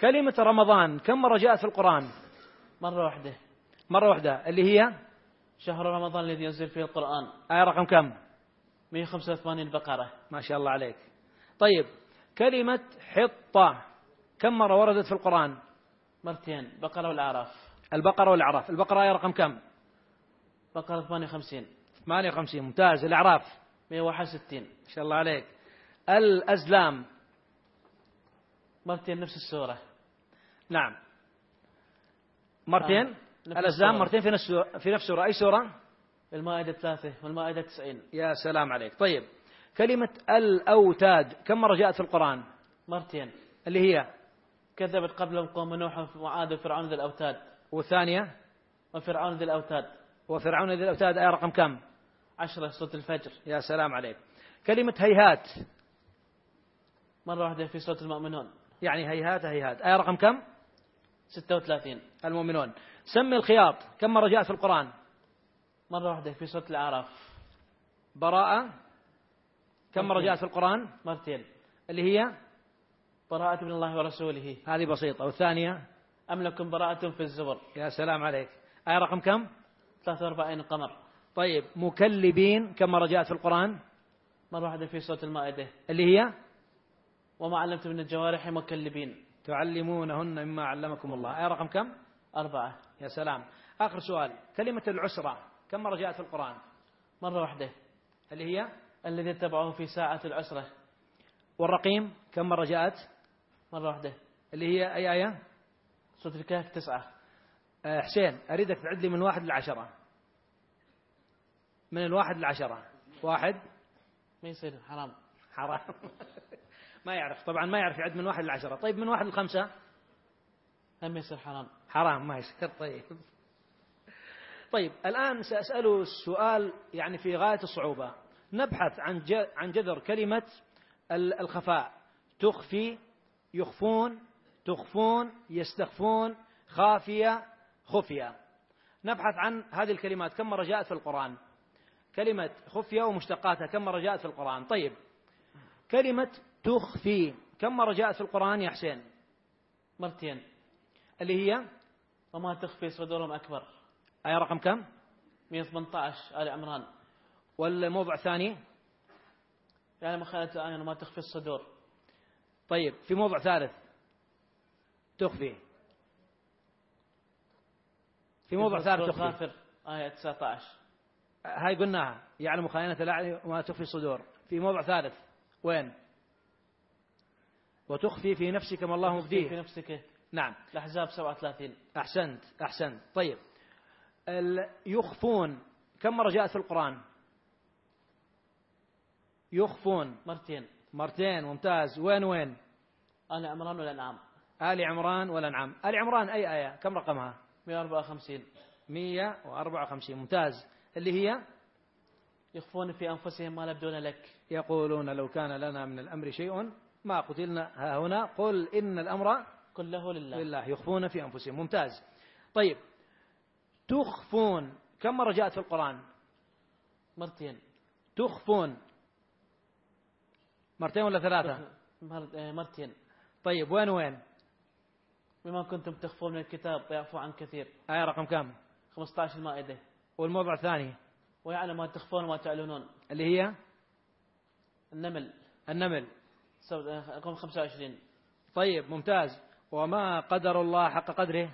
كلمة رمضان كم مرة جاءت في القرآن؟ مرة واحدة. مرة واحدة. اللي هي؟ شهر رمضان الذي ينزل فيه القرآن. آية رقم كم؟ 185 بقرة ما شاء الله عليك. طيب كلمة حطة كم مرة وردت في القرآن؟ مرتين. بقرة والأعراف. البقرة والأعراف. البقرة آية رقم كم؟ بقرة 58 58 ممتاز. الأعراف؟ 161 ما شاء الله عليك. الأزلام. مرتين نفس السورة. نعم. مرتين؟ آه. مرتين في نفس في نفس السورة أي سورة؟ المائدة ثلاثة والمائدة تسعين يا سلام عليك. طيب. كلمة الأوتاد كم مرة جاءت في القرآن؟ مرتين. اللي هي؟ كذبت قبلهم قوم نوح وعاد وفرعون ذي الأوتاد. والثانية؟ وفرعون ذي الأوتاد. وفرعون ذي الأوتاد آية رقم كم؟ عشرة سورة الفجر. يا سلام عليك. كلمة هيهات. مرة واحدة في سورة المؤمنون. يعني هيهات هيهات. آية رقم كم؟ 36 المؤمنون. سمي الخياط. كم مرة جاء في القرآن؟ مرة واحدة في سورة الأعراف. براءة. كم مرة جاءت في القرآن؟ مرتين. اللي هي؟ براءة من الله ورسوله. هذه بسيطة. والثانية؟ أم لكم براءة في الزبر؟ يا سلام عليك. آية رقم كم؟ 43 قمر. طيب مكلبين. كم مرة جاءت في القرآن؟ مرة واحدة في سورة المائدة. اللي هي؟ وما علمت من الجوارح مكلبين. تعلمونهن مما علمكم الله. آية رقم كم؟ أربعة. يا سلام. آخر سؤال. كلمة العسرة. كم مرة جاءت في القرآن؟ مرة واحدة. اللي هي؟ الذي اتبعه في ساعة العسرة. والرقيم؟ كم مرة جاءت؟ مرة واحدة. اللي هي أي آية؟ سورة الكهف تسعة. آه، حسين أريدك تعد لي من واحد لعشرة. من الواحد لعشرة. واحد؟ ما يصير. حرام. حرام. ما يعرف. طبعا ما يعرف يعد من واحد لعشرة. طيب من واحد لخمسة؟ لم يصير حرام. حرام ما يصير. طيب. طيب الآن سأسأله السؤال يعني في غاية الصعوبة. نبحث عن عن جذر كلمة الخفاء. تخفي يخفون تخفون يستخفون خافية خفية. نبحث عن هذه الكلمات. كم مرة جاءت في القرآن؟ كلمة خفية ومشتقاتها. كم مرة جاءت في القرآن؟ طيب. كلمة تخفي. كم مرة جاءت في القرآن يا حسين؟ مرتين. اللي هي؟ وما تخفي صدورهم أكبر. آية رقم كم؟ 118 آل عمران. والموضع الثاني يعني مخالة آية وما تخفي الصدور. طيب في موضع ثالث. تخفي. في موضع ثالث تخفي. آية 19 هاي قلناها. يعلم خائنة الأعين وما تخفي الصدور. في موضع ثالث. وين؟ وتخفي في نفسك ما الله مبديه. في نفسك. نعم. الأحزاب 37 أحسنت أحسنت. طيب. يخفون كم مرة جاءت في القرآن؟ يخفون. مرتين. مرتين ممتاز. وين وين؟ آل عمران والأنعام آل عمران والأنعام آل عمران أي آية؟ كم رقمها؟ 154 154 ممتاز. اللي هي؟ يخفون في أنفسهم ما لبدون لك. يقولون لو كان لنا من الأمر شيء ما قتلنا هنا. قل إن الأمر كله لله, لله. يخفون في أنفسهم. ممتاز. طيب. تخفون. كم مرة جاءت في القرآن؟ مرتين. تخفون. مرتين ولا ثلاثة؟ إيه، مرتين. طيب وين وين؟ بما كنتم تخفون من الكتاب ويعفو عن كثير. آية رقم كم؟ 15 المائدة والموضع الثاني. ويعلم ما تخفون وما تعلنون. اللي هي؟ النمل. النمل. 25 آه، طيب ممتاز. وما قدر الله حق قدره؟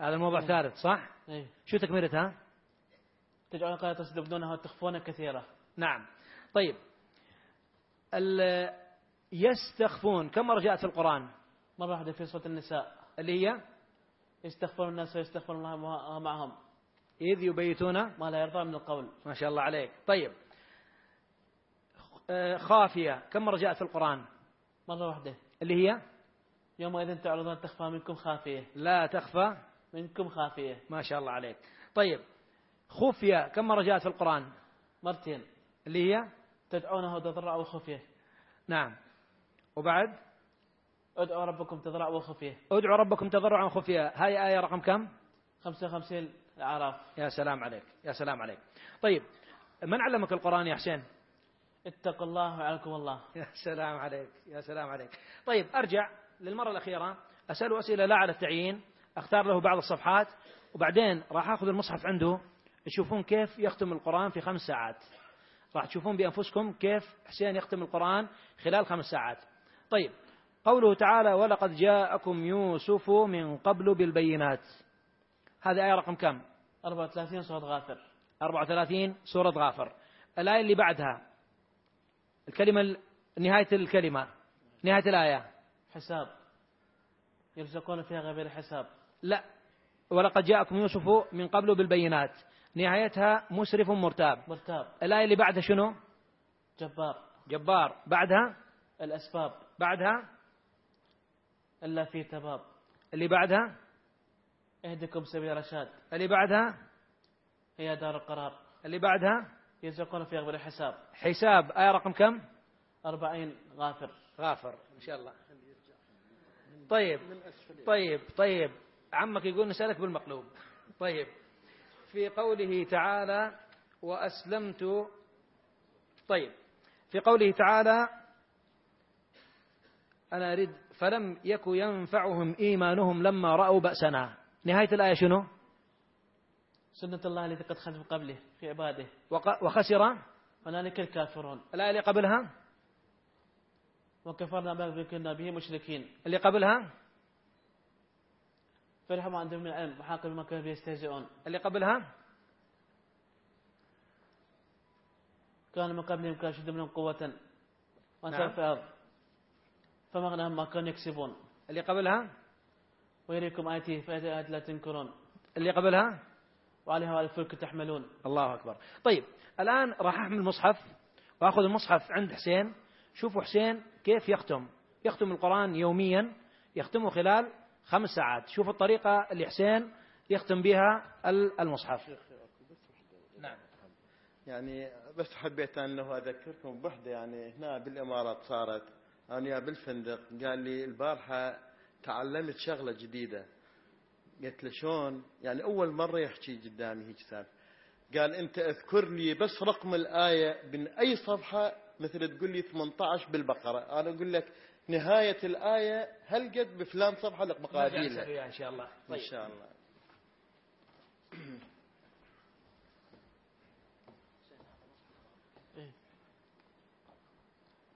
هذا الموضوع إيه. ثالث صح؟ أيه. شو تكملتها تجعلون قد تستبدونها وتخفون كثيرة نعم. طيب. يستخفون. كم مرة جاءت في القرآن؟ مرة واحدة في سورة النساء. اللي هي؟ يستخفون الناس ويستخفون الله معهم. إذ يبيتون ما لا يرضى من القول. ما شاء الله عليك. طيب. خافية كم مرة جاءت في القرآن. مرة واحدة. اللي هي؟ يومئذ تعرضون تخفى منكم خافية. لا تخفى منكم خافية. ما شاء الله عليك. طيب خفية. كم مرة جاءت في القرآن؟ مرتين. اللي هي؟ تدعونه تضرع وخفية نعم. وبعد؟ ادعوا ربكم تضرع وخفية ادعوا ربكم تضرعا وخفية هاي آية رقم كم؟ 55 العراف يا سلام عليك. يا سلام عليك. طيب من علمك القرآن يا حسين؟ اتق الله وعلكم الله. يا سلام عليك يا سلام عليك. طيب أرجع للمرة الأخيرة. أسأله أسئلة لا على التعيين أختار له بعض الصفحات وبعدين راح أخذ المصحف عنده تشوفون كيف يختم القرآن في خمس ساعات. راح تشوفون بأنفسكم كيف حسين يختم القرآن خلال خمس ساعات. طيب قوله تعالى ولقد جاءكم يوسف من قبل بالبينات. هذه آية رقم كم؟ 34 سورة غافر. 34 سورة غافر. الآية اللي بعدها الكلمة نهاية الكلمة نهاية الآية. حساب. يرزقون فيها غير حساب. لا. ولقد جاءكم يوسف من قبل بالبينات. نهايتها مسرف مرتاب. مرتاب. الآية اللي بعدها شنو؟ جبار. جبار. بعدها؟ الأسباب. بعدها؟ إلا في تباب. اللي بعدها؟ اهدكم سبيل رشاد اللي بعدها؟ هي دار القرار. اللي بعدها؟ يرزقون في أغبر الحساب. حساب. آية رقم كم؟ أربعين غافر. غافر إن شاء الله. طيب طيب طيب. عمك يقول نسألك بالمقلوب. طيب. في قوله تعالى وأسلمت طيب. في قوله تعالى أنا أريد فلم يك ينفعهم إيمانهم لما رأوا بأسنا. نهاية الآية شنو؟ سنة الله التي قد خلف قبله في عباده. وخسر؟ هنالك الكافرون. الآية اللي قبلها؟ وكفرنا ما كنا به مشركين. اللي قبلها؟ فرحوا عندهم من العلم وحاق بما كانوا يستهزئون. اللي قبلها؟ كانوا من قبلهم كانوا شد منهم قوة وانسوا نعم. في الأرض. فما ما كانوا يكسبون. اللي قبلها؟ ويريكم آياته فآيات لا تنكرون. اللي قبلها؟ وعليها وعلى الفلك تحملون. الله أكبر. طيب الآن راح أحمل المصحف وأخذ المصحف عند حسين. شوفوا حسين كيف يختم. يختم القرآن يوميا يختمه خلال خمس ساعات. شوفوا الطريقة اللي حسين يختم بها المصحف. نعم. يعني بس حبيت انه أذكركم بوحدة يعني هنا بالإمارات صارت. أنا بالفندق قال لي البارحة تعلمت شغلة جديدة. قلت له شلون؟ يعني أول مرة يحكي قدامي هيك سالفة قال أنت أذكر لي بس رقم الآية من أي صفحة؟ مثل تقول لي 18 بالبقرة. أنا أقول لك نهاية الآية هل قد بفلان صفحة لك مقاديلها إن شاء الله. طيب. إن شاء الله. إيه.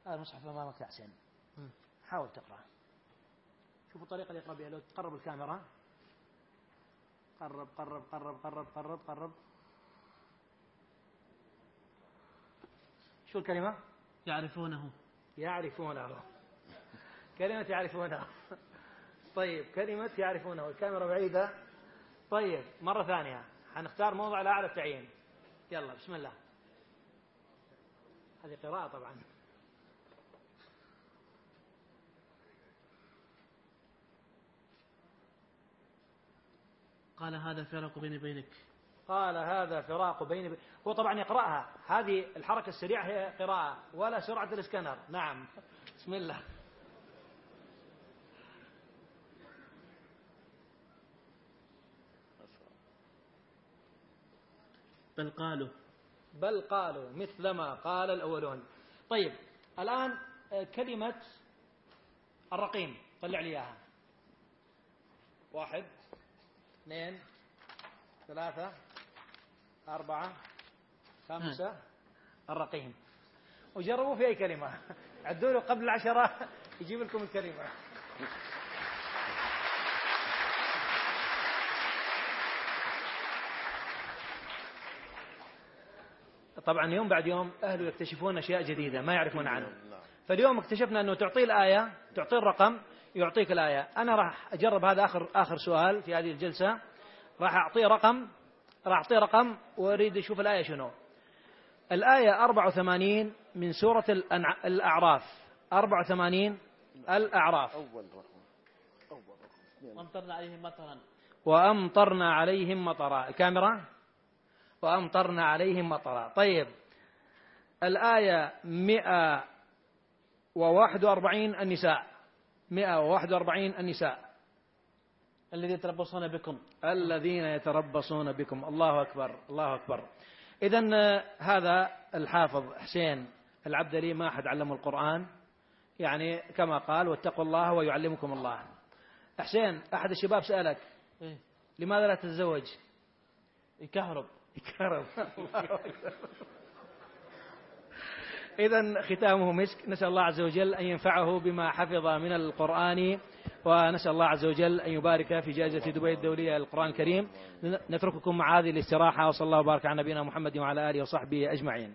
هذا المصحف امامك يا حسين حاول تقرأ. شوف الطريقة اللي يقرأ بها. لو تقرب الكاميرا. قرب قرب قرب قرب قرب قرب. شو الكلمة؟ يعرفونه. يعرفونه. كلمة يعرفونه. طيب كلمة يعرفونه. الكاميرا بعيدة. طيب مرة ثانية. هنختار موضع لا أعرف التعيين. يلا بسم الله. هذه قراءة طبعا. قال هذا فراق بيني بينك قال هذا فراق بيني بينك هو طبعا يقرأها. هذه الحركة السريعة هي قراءة. ولا سرعة الاسكنر نعم. بسم الله. بل قالوا. بل قالوا. مثل ما قال الأولون. طيب الآن آه، كلمة الرقيم. طلع لي إياها. واحد. اثنين ثلاثة أربعة خمسة نعم. الرقيم. وجربوا في أي كلمة. عدوا له قبل العشرة يجيب لكم الكلمة. طبعا يوم بعد يوم أهله يكتشفون أشياء جديدة ما يعرفون عنه نعم. فاليوم اكتشفنا أنه تعطيه الآية تعطيه الرقم يعطيك الآية. أنا راح أجرب هذا آخر آخر سؤال في هذه الجلسة. راح أعطيه رقم راح أعطيه رقم وأريد أشوف الآية شنو. الآية 84 من سورة الأعراف. 84 الأعراف. أول رقم. أول رقم. وأمطرنا عليهم مطرا. وأمطرنا عليهم مطرا. الكاميرا؟ وأمطرنا عليهم مطرا. طيب. الآية 141 النساء. 141 النساء. الذين يتربصون بكم. الذين يتربصون بكم. الله أكبر الله أكبر. إذا آه، هذا الحافظ حسين العبدلي ما أحد علمه القرآن. يعني كما قال واتقوا الله ويعلمكم الله. حسين أحد الشباب سألك إيه؟ لماذا لا تتزوج؟ يكهرب. يكهرب. إذا ختامه مسك. نسأل الله عز وجل أن ينفعه بما حفظ من القرآن ونسأل الله عز وجل أن يبارك في جائزة دبي الدولية للقرآن الكريم. نترككم مع هذه الاستراحة وصلى الله وبارك على نبينا محمد وعلى آله وصحبه أجمعين.